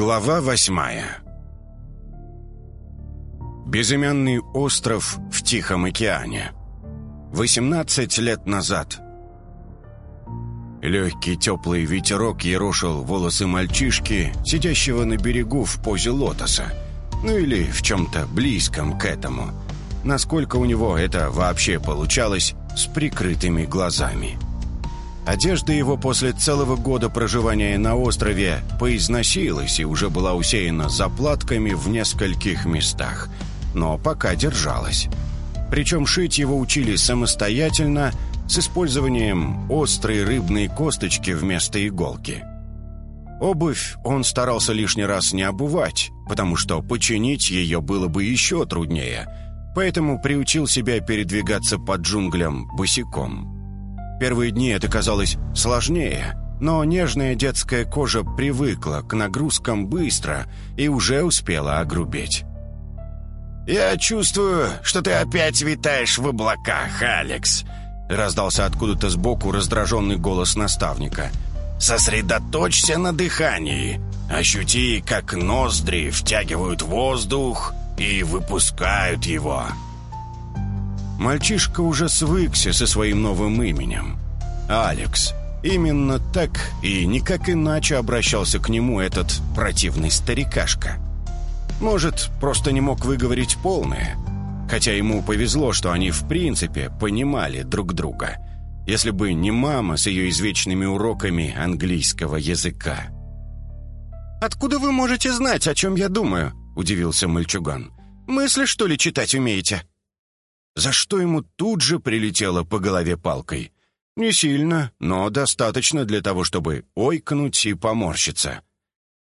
Глава восьмая. Безымянный остров в Тихом океане. 18 лет назад. Легкий теплый ветерок ерошил волосы мальчишки, сидящего на берегу в позе лотоса, ну или в чем-то близком к этому, насколько у него это вообще получалось с прикрытыми глазами. Одежда его после целого года проживания на острове поизносилась и уже была усеяна заплатками в нескольких местах, но пока держалась. Причем шить его учили самостоятельно с использованием острой рыбной косточки вместо иголки. Обувь он старался лишний раз не обувать, потому что починить ее было бы еще труднее, поэтому приучил себя передвигаться по джунглям босиком. Первые дни это казалось сложнее, но нежная детская кожа привыкла к нагрузкам быстро и уже успела огрубеть. «Я чувствую, что ты опять витаешь в облаках, Алекс», раздался откуда-то сбоку раздраженный голос наставника. «Сосредоточься на дыхании. Ощути, как ноздри втягивают воздух и выпускают его». Мальчишка уже свыкся со своим новым именем. Алекс. Именно так и никак иначе обращался к нему этот противный старикашка. Может, просто не мог выговорить полное. Хотя ему повезло, что они в принципе понимали друг друга. Если бы не мама с ее извечными уроками английского языка. «Откуда вы можете знать, о чем я думаю?» – удивился мальчуган. «Мысли, что ли, читать умеете?» За что ему тут же прилетело по голове палкой. Не сильно, но достаточно для того, чтобы ойкнуть и поморщиться.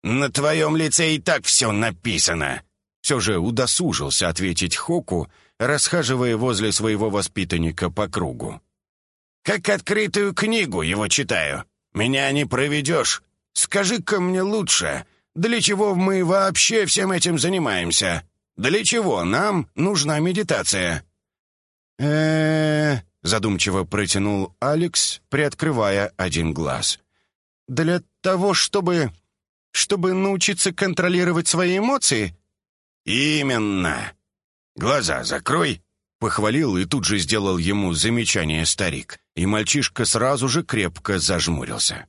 «На твоем лице и так все написано!» Все же удосужился ответить Хоку, расхаживая возле своего воспитанника по кругу. «Как открытую книгу его читаю. Меня не проведешь. Скажи-ка мне лучше, для чего мы вообще всем этим занимаемся? Для чего нам нужна медитация?» Э задумчиво протянул Алекс, приоткрывая один глаз. «Для того, чтобы... чтобы научиться контролировать свои эмоции?» «Именно! Глаза закрой!» Похвалил и тут же сделал ему замечание старик, и мальчишка сразу же крепко зажмурился.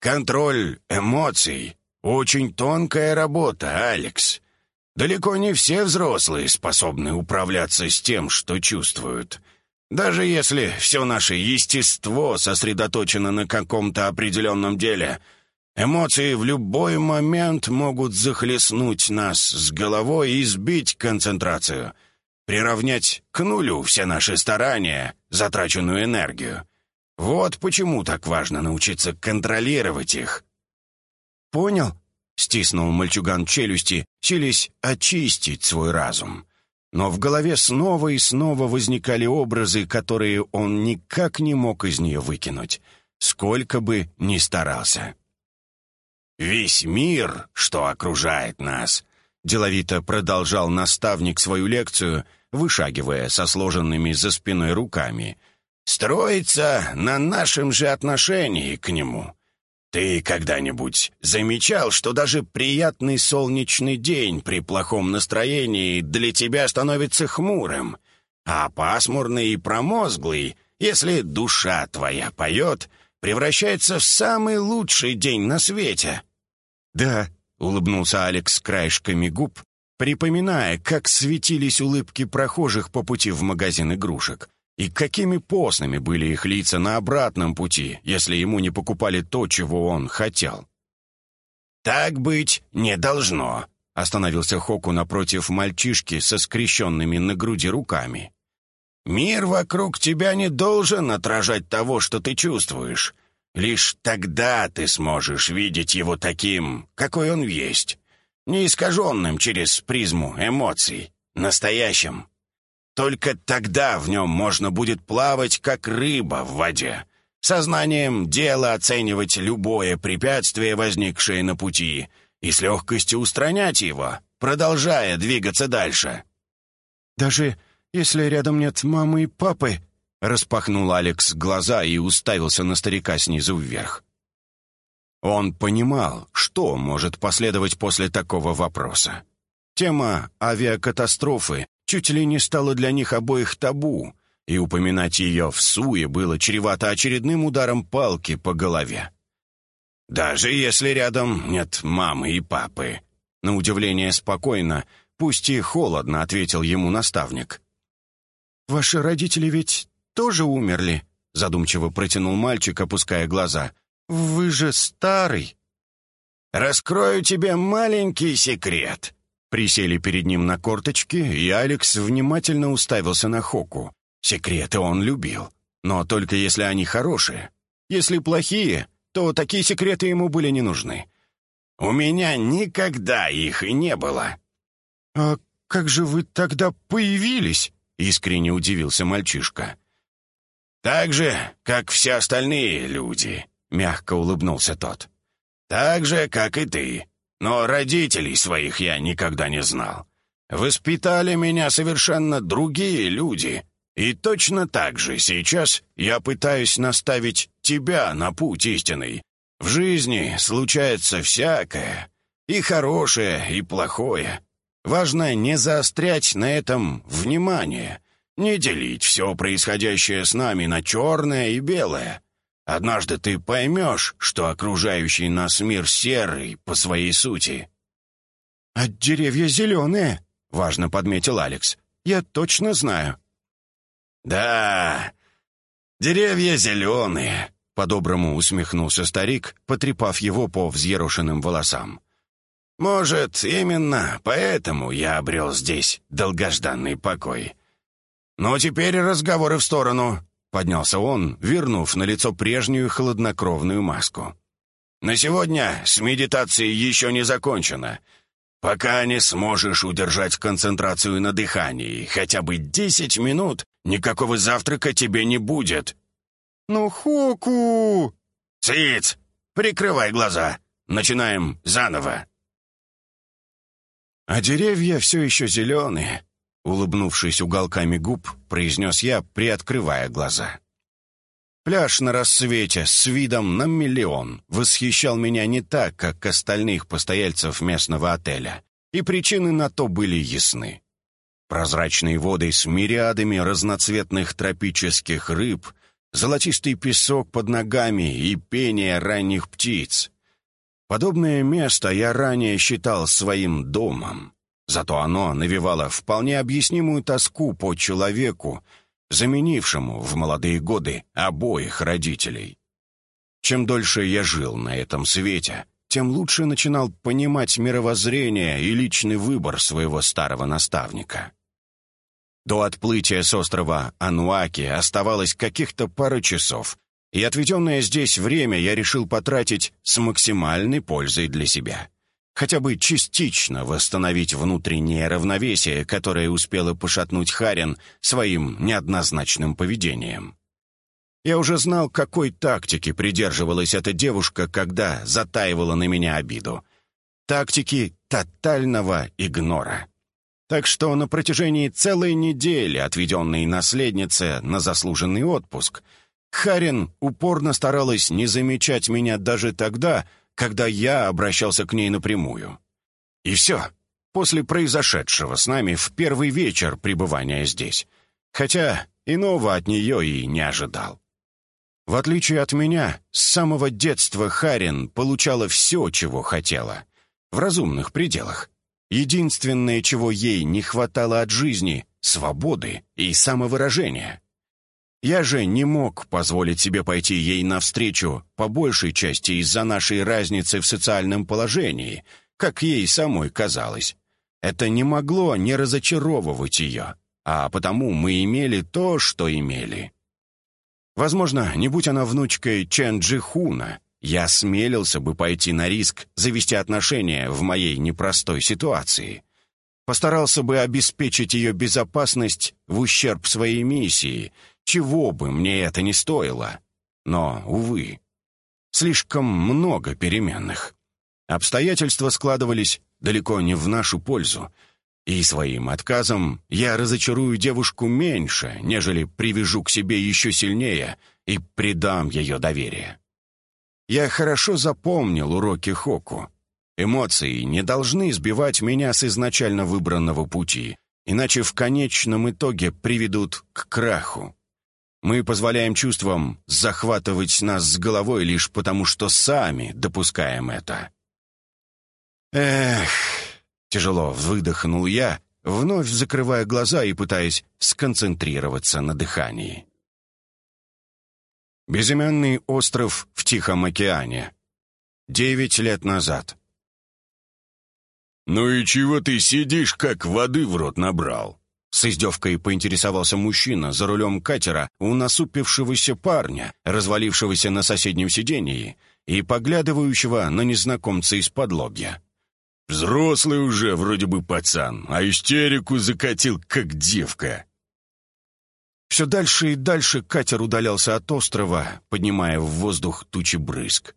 «Контроль эмоций — очень тонкая работа, Алекс. Далеко не все взрослые способны управляться с тем, что чувствуют. Даже если все наше естество сосредоточено на каком-то определенном деле, эмоции в любой момент могут захлестнуть нас с головой и сбить концентрацию, приравнять к нулю все наши старания, затраченную энергию. Вот почему так важно научиться контролировать их. «Понял», Стиснул мальчуган челюсти, сились очистить свой разум. Но в голове снова и снова возникали образы, которые он никак не мог из нее выкинуть, сколько бы ни старался. «Весь мир, что окружает нас», — деловито продолжал наставник свою лекцию, вышагивая со сложенными за спиной руками, «строится на нашем же отношении к нему». «Ты когда-нибудь замечал, что даже приятный солнечный день при плохом настроении для тебя становится хмурым, а пасмурный и промозглый, если душа твоя поет, превращается в самый лучший день на свете?» «Да», — улыбнулся Алекс краешками губ, припоминая, как светились улыбки прохожих по пути в магазин игрушек, и какими постными были их лица на обратном пути, если ему не покупали то, чего он хотел. «Так быть не должно», — остановился Хоку напротив мальчишки со скрещенными на груди руками. «Мир вокруг тебя не должен отражать того, что ты чувствуешь. Лишь тогда ты сможешь видеть его таким, какой он есть, не искаженным через призму эмоций, настоящим, только тогда в нем можно будет плавать, как рыба в воде. Сознанием дела оценивать любое препятствие, возникшее на пути, и с легкостью устранять его, продолжая двигаться дальше. «Даже если рядом нет мамы и папы?» Распахнул Алекс глаза и уставился на старика снизу вверх. Он понимал, что может последовать после такого вопроса. Тема авиакатастрофы чуть ли не стала для них обоих табу, и упоминать ее в суе было чревато очередным ударом палки по голове. «Даже если рядом нет мамы и папы», — на удивление спокойно, пусть и холодно ответил ему наставник. «Ваши родители ведь тоже умерли?» — задумчиво протянул мальчик, опуская глаза. «Вы же старый». «Раскрою тебе маленький секрет», Присели перед ним на корточки, и Алекс внимательно уставился на Хоку. Секреты он любил, но только если они хорошие. Если плохие, то такие секреты ему были не нужны. У меня никогда их и не было. «А как же вы тогда появились?» — искренне удивился мальчишка. «Так же, как все остальные люди», — мягко улыбнулся тот. «Так же, как и ты. Но родителей своих я никогда не знал. Воспитали меня совершенно другие люди. И точно так же сейчас я пытаюсь наставить тебя на путь истинный. В жизни случается всякое. И хорошее, и плохое. Важно не заострять на этом внимание, не делить все происходящее с нами на черное и белое. Однажды ты поймешь, что окружающий нас мир серый по своей сути». «А деревья зеленые», — важно подметил Алекс. «Я точно знаю». «Да, деревья зеленые», — по-доброму усмехнулся старик, потрепав его по взъерошенным волосам. «Может, именно поэтому я обрел здесь долгожданный покой. Но теперь разговоры в сторону. Поднялся он, вернув на лицо прежнюю хладнокровную маску. «На сегодня с медитацией еще не закончено. Пока не сможешь удержать концентрацию на дыхании хотя бы десять минут, никакого завтрака тебе не будет». «Ну, Хоку!» «Циц! Прикрывай глаза. Начинаем заново». А деревья все еще зеленые, Улыбнувшись уголками губ, произнес я, приоткрывая глаза. Пляж на рассвете с видом на миллион восхищал меня не так, как остальных постояльцев местного отеля, и причины на то были ясны. Прозрачные воды с мириадами разноцветных тропических рыб, золотистый песок под ногами и пение ранних птиц. Подобное место я ранее считал своим домом. Зато оно навевало вполне объяснимую тоску по человеку, заменившему в молодые годы обоих родителей. Чем дольше я жил на этом свете, тем лучше начинал понимать мировоззрение и личный выбор своего старого наставника. До отплытия с острова Ануаки оставалось каких-то пару часов, и отведенное здесь время я решил потратить с максимальной пользой для себя хотя бы частично восстановить внутреннее равновесие, которое успела пошатнуть Харин своим неоднозначным поведением. Я уже знал, какой тактики придерживалась эта девушка, когда затаивала на меня обиду. Тактики тотального игнора. Так что на протяжении целой недели, отведенной наследнице на заслуженный отпуск, Харин упорно старалась не замечать меня даже тогда, когда я обращался к ней напрямую. И все. После произошедшего с нами в первый вечер пребывания здесь. Хотя иного от нее и не ожидал. В отличие от меня, с самого детства Харин получала все, чего хотела. В разумных пределах. Единственное, чего ей не хватало от жизни — свободы и самовыражения. Я же не мог позволить себе пойти ей навстречу, по большей части из-за нашей разницы в социальном положении, как ей самой казалось. Это не могло не разочаровывать ее, а потому мы имели то, что имели. Возможно, не будь она внучкой Чен Джихуна, я смелился бы пойти на риск завести отношения в моей непростой ситуации. Постарался бы обеспечить ее безопасность в ущерб своей миссии — чего бы мне это ни стоило. Но, увы, слишком много переменных. Обстоятельства складывались далеко не в нашу пользу, и своим отказом я разочарую девушку меньше, нежели привяжу к себе еще сильнее и предам ее доверие. Я хорошо запомнил уроки Хоку. Эмоции не должны сбивать меня с изначально выбранного пути, иначе в конечном итоге приведут к краху. Мы позволяем чувствам захватывать нас с головой лишь потому, что сами допускаем это. Эх, тяжело выдохнул я, вновь закрывая глаза и пытаясь сконцентрироваться на дыхании. Безымянный остров в Тихом океане. Девять лет назад. «Ну и чего ты сидишь, как воды в рот набрал?» С издевкой поинтересовался мужчина за рулем катера у насупившегося парня, развалившегося на соседнем сидении и поглядывающего на незнакомца из-под лобья. «Взрослый уже, вроде бы пацан, а истерику закатил, как девка». Все дальше и дальше катер удалялся от острова, поднимая в воздух тучи брызг.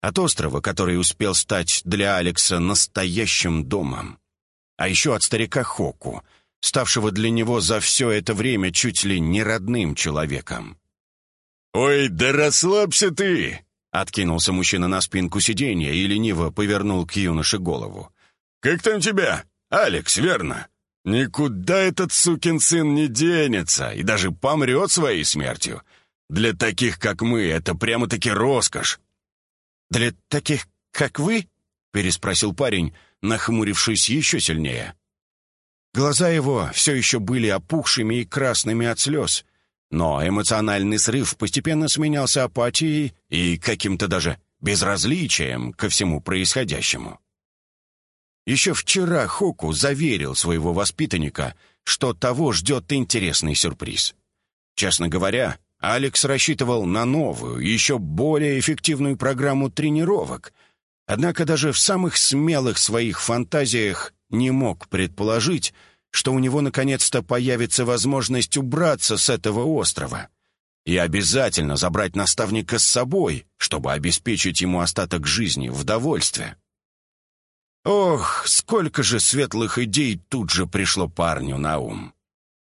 От острова, который успел стать для Алекса настоящим домом. А еще от старика Хоку — ставшего для него за все это время чуть ли не родным человеком. «Ой, да расслабься ты!» — откинулся мужчина на спинку сиденья и лениво повернул к юноше голову. «Как там тебя? Алекс, верно? Никуда этот сукин сын не денется и даже помрет своей смертью. Для таких, как мы, это прямо-таки роскошь». «Для таких, как вы?» — переспросил парень, нахмурившись еще сильнее. Глаза его все еще были опухшими и красными от слез, но эмоциональный срыв постепенно сменялся апатией и каким-то даже безразличием ко всему происходящему. Еще вчера Хоку заверил своего воспитанника, что того ждет интересный сюрприз. Честно говоря, Алекс рассчитывал на новую, еще более эффективную программу тренировок, однако даже в самых смелых своих фантазиях не мог предположить, что у него наконец-то появится возможность убраться с этого острова. И обязательно забрать наставника с собой, чтобы обеспечить ему остаток жизни в довольстве. Ох, сколько же светлых идей тут же пришло парню на ум.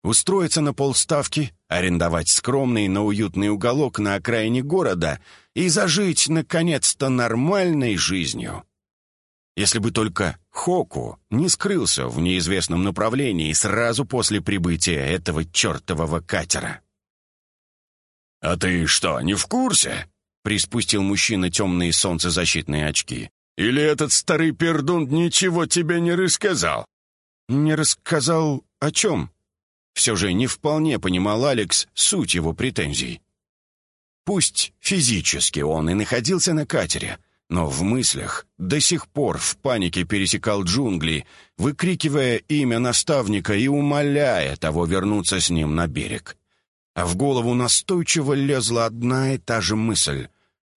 Устроиться на полставки, арендовать скромный, но уютный уголок на окраине города и зажить, наконец-то, нормальной жизнью. Если бы только Хоку не скрылся в неизвестном направлении сразу после прибытия этого чертового катера. «А ты что, не в курсе?» — приспустил мужчина темные солнцезащитные очки. «Или этот старый пердун ничего тебе не рассказал?» «Не рассказал о чем?» Все же не вполне понимал Алекс суть его претензий. Пусть физически он и находился на катере, но в мыслях до сих пор в панике пересекал джунгли, выкрикивая имя наставника и умоляя того вернуться с ним на берег. А в голову настойчиво лезла одна и та же мысль.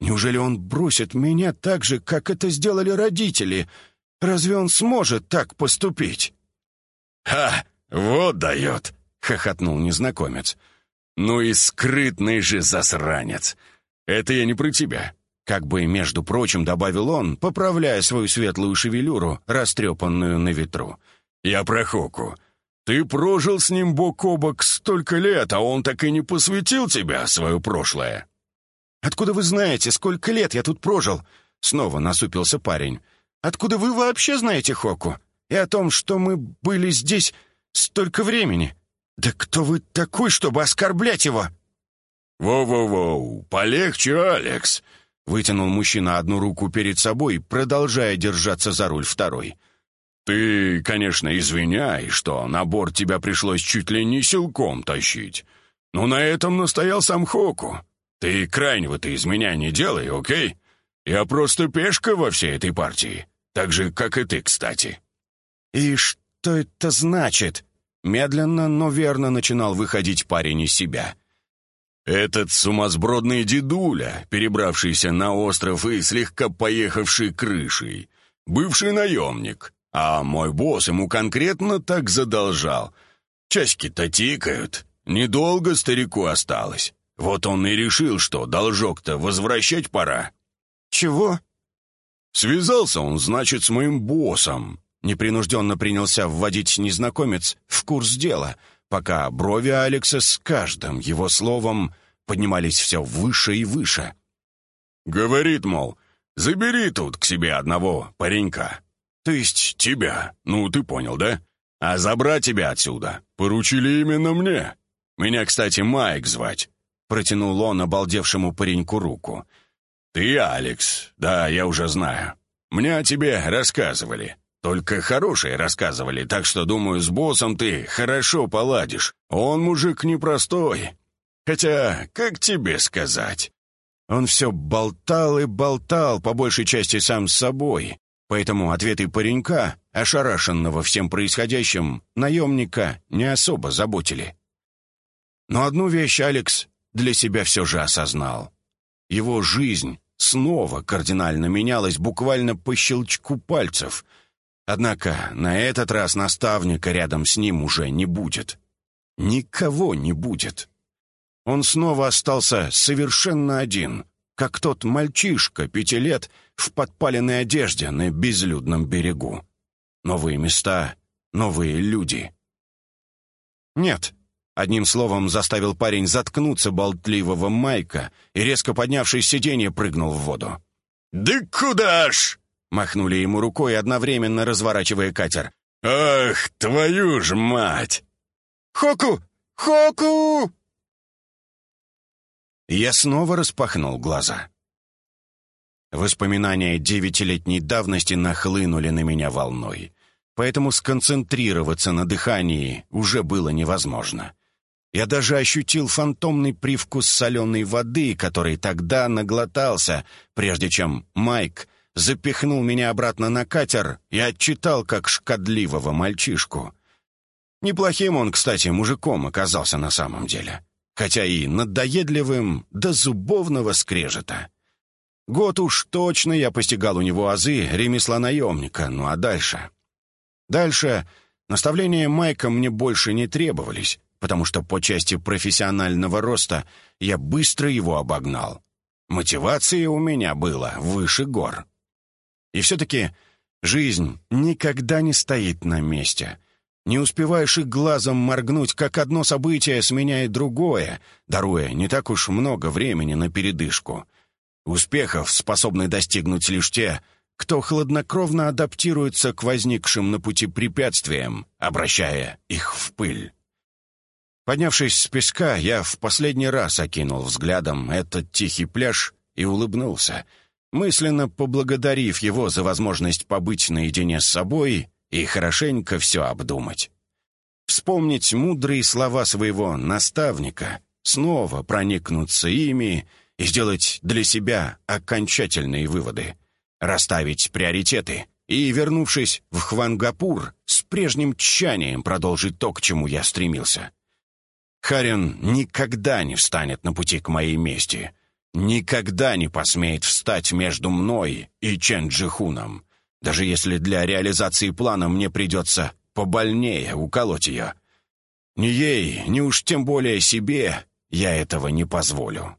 «Неужели он бросит меня так же, как это сделали родители? Разве он сможет так поступить?» «Ха! Вот дает!» — хохотнул незнакомец. «Ну и скрытный же засранец! Это я не про тебя. Как бы, между прочим, добавил он, поправляя свою светлую шевелюру, растрепанную на ветру. «Я про Хоку. Ты прожил с ним бок о бок столько лет, а он так и не посвятил тебя, свое прошлое». «Откуда вы знаете, сколько лет я тут прожил?» Снова насупился парень. «Откуда вы вообще знаете Хоку? И о том, что мы были здесь столько времени? Да кто вы такой, чтобы оскорблять его?» «Воу-воу-воу, полегче, Алекс!» Вытянул мужчина одну руку перед собой, продолжая держаться за руль второй. «Ты, конечно, извиняй, что на борт тебя пришлось чуть ли не силком тащить. Но на этом настоял сам Хоку. Ты крайнего-то из меня не делай, окей? Я просто пешка во всей этой партии. Так же, как и ты, кстати». «И что это значит?» Медленно, но верно начинал выходить парень из себя – этот сумасбродный дедуля, перебравшийся на остров и слегка поехавший крышей. Бывший наемник. А мой босс ему конкретно так задолжал. Часики-то тикают. Недолго старику осталось. Вот он и решил, что должок-то возвращать пора. «Чего?» Связался он, значит, с моим боссом. Непринужденно принялся вводить незнакомец в курс дела — пока брови Алекса с каждым его словом поднимались все выше и выше. Говорит, мол, забери тут к себе одного паренька. То есть тебя, ну ты понял, да? А забрать тебя отсюда поручили именно мне. Меня, кстати, Майк звать. Протянул он обалдевшему пареньку руку. «Ты Алекс, да, я уже знаю. Мне о тебе рассказывали. Только хорошие рассказывали, так что, думаю, с боссом ты хорошо поладишь. Он мужик непростой. Хотя, как тебе сказать?» Он все болтал и болтал, по большей части сам с собой. Поэтому ответы паренька, ошарашенного всем происходящим, наемника не особо заботили. Но одну вещь Алекс для себя все же осознал. Его жизнь снова кардинально менялась буквально по щелчку пальцев. Однако на этот раз наставника рядом с ним уже не будет. Никого не будет. Он снова остался совершенно один, как тот мальчишка пяти лет в подпаленной одежде на безлюдном берегу. Новые места, новые люди. Нет, Одним словом, заставил парень заткнуться болтливого Майка и, резко поднявшись с сиденья, прыгнул в воду. «Да куда ж?» — махнули ему рукой, одновременно разворачивая катер. «Ах, твою ж мать!» «Хоку! Хоку!» Я снова распахнул глаза. Воспоминания девятилетней давности нахлынули на меня волной, поэтому сконцентрироваться на дыхании уже было невозможно. Я даже ощутил фантомный привкус соленой воды, который тогда наглотался, прежде чем Майк запихнул меня обратно на катер и отчитал как шкодливого мальчишку. Неплохим он, кстати, мужиком оказался на самом деле, хотя и надоедливым до зубовного скрежета. Год уж точно я постигал у него азы ремесла наемника, ну а дальше? Дальше наставления Майка мне больше не требовались, потому что по части профессионального роста я быстро его обогнал. Мотивации у меня было выше гор. И все-таки жизнь никогда не стоит на месте. Не успеваешь и глазом моргнуть, как одно событие сменяет другое, даруя не так уж много времени на передышку. Успехов способны достигнуть лишь те, кто хладнокровно адаптируется к возникшим на пути препятствиям, обращая их в пыль. Поднявшись с песка, я в последний раз окинул взглядом этот тихий пляж и улыбнулся, мысленно поблагодарив его за возможность побыть наедине с собой и хорошенько все обдумать. Вспомнить мудрые слова своего наставника, снова проникнуться ими и сделать для себя окончательные выводы, расставить приоритеты и, вернувшись в Хвангапур, с прежним тщанием продолжить то, к чему я стремился. Харин никогда не встанет на пути к моей мести. Никогда не посмеет встать между мной и Чен Джихуном, даже если для реализации плана мне придется побольнее уколоть ее. Ни ей, ни уж тем более себе я этого не позволю.